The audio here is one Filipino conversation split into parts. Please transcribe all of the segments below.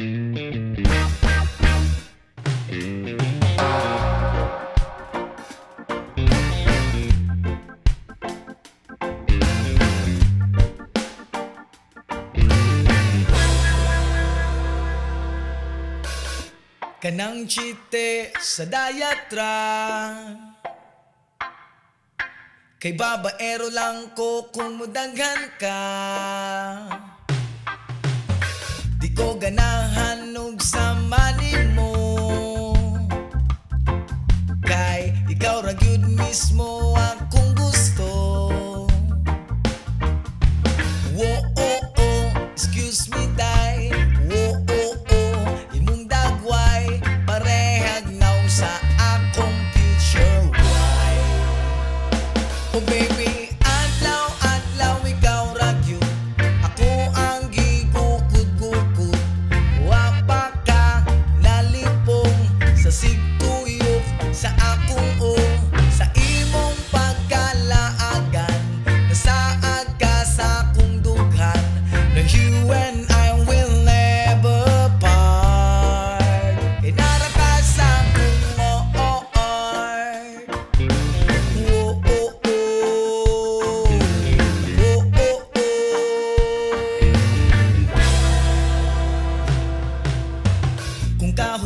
Kanang chite sa dayatra. Kay babaero lang ko kumudaghan ka. ganahan og samali mo. Kay ikaw ra gyud mismo akong gusto. Wo oh oh, excuse me dai Wo oh oh, imong dagway. Parehag naong sa akong future. Oh baby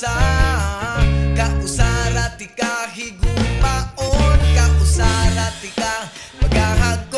sa Kausara ti ka higumaon Kausara ti ka maghahag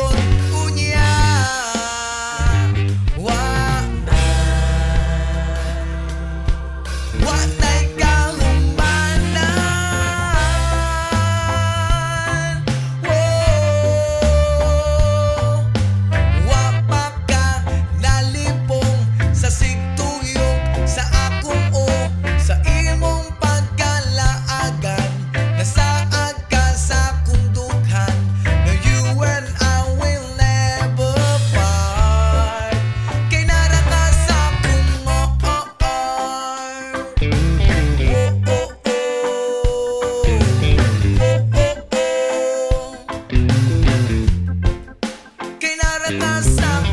stop.